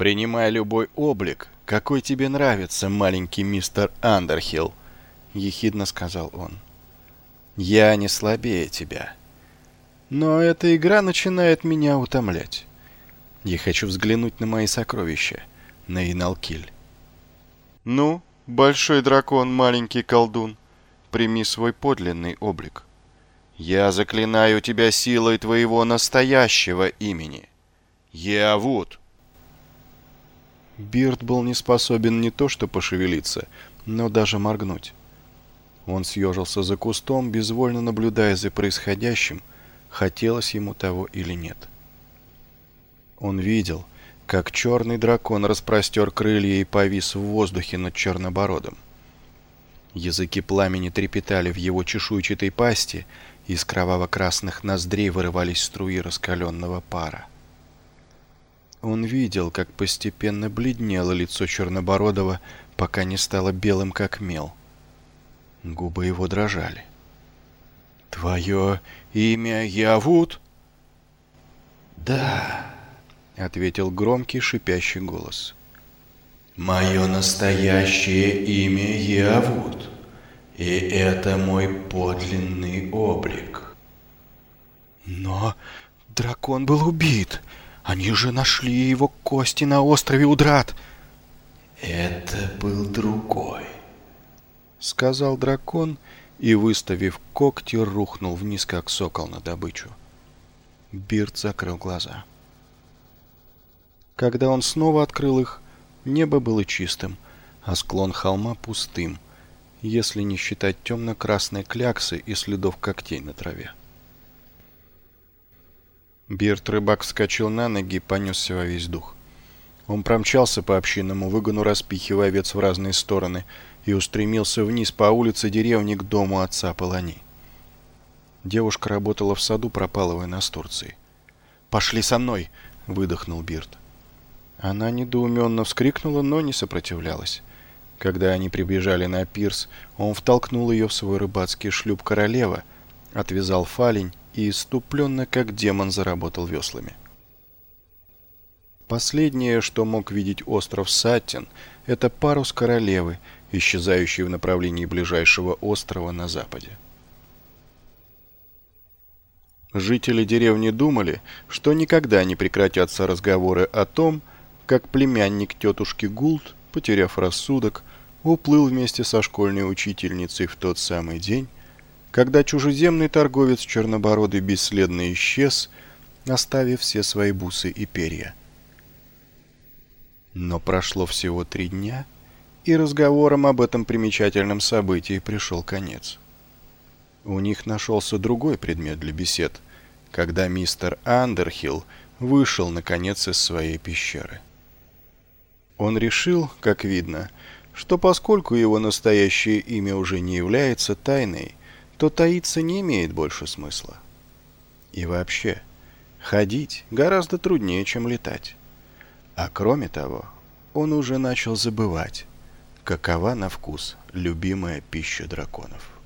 «Принимай любой облик, какой тебе нравится, маленький мистер Андерхилл», — ехидно сказал он. «Я не слабее тебя. Но эта игра начинает меня утомлять. Я хочу взглянуть на мои сокровища, на Иналкиль». «Ну, большой дракон, маленький колдун, прими свой подлинный облик. Я заклинаю тебя силой твоего настоящего имени. Еавуд!» Бирд был не способен не то что пошевелиться, но даже моргнуть. Он съежился за кустом, безвольно наблюдая за происходящим, хотелось ему того или нет. Он видел, как черный дракон распростер крылья и повис в воздухе над чернобородом. Языки пламени трепетали в его чешуйчатой пасти, из кроваво-красных ноздрей вырывались струи раскаленного пара. Он видел, как постепенно бледнело лицо Чернобородова, пока не стало белым, как мел. Губы его дрожали. «Твое имя Явут?» «Да», — ответил громкий шипящий голос. «Мое настоящее имя Явут, и это мой подлинный облик». «Но дракон был убит», они же нашли его кости на острове Удрат. Это был другой, сказал дракон и, выставив когти, рухнул вниз, как сокол на добычу. Бирд закрыл глаза. Когда он снова открыл их, небо было чистым, а склон холма пустым, если не считать темно-красной кляксы и следов когтей на траве. Бирт рыбак вскочил на ноги и понесся во весь дух. Он промчался по общинному выгону, распихивая овец в разные стороны, и устремился вниз по улице деревни к дому отца Полони. Девушка работала в саду, пропалывая настурции. «Пошли со мной!» — выдохнул Бирт. Она недоуменно вскрикнула, но не сопротивлялась. Когда они прибежали на пирс, он втолкнул ее в свой рыбацкий шлюп королева, отвязал фалень и иступленно, как демон, заработал веслами. Последнее, что мог видеть остров Саттин, это парус королевы, исчезающий в направлении ближайшего острова на западе. Жители деревни думали, что никогда не прекратятся разговоры о том, как племянник тетушки Гулт, потеряв рассудок, уплыл вместе со школьной учительницей в тот самый день, когда чужеземный торговец чернобородый бесследно исчез, оставив все свои бусы и перья. Но прошло всего три дня, и разговором об этом примечательном событии пришел конец. У них нашелся другой предмет для бесед, когда мистер Андерхилл вышел, наконец, из своей пещеры. Он решил, как видно, что поскольку его настоящее имя уже не является тайной, то таиться не имеет больше смысла. И вообще, ходить гораздо труднее, чем летать. А кроме того, он уже начал забывать, какова на вкус любимая пища драконов.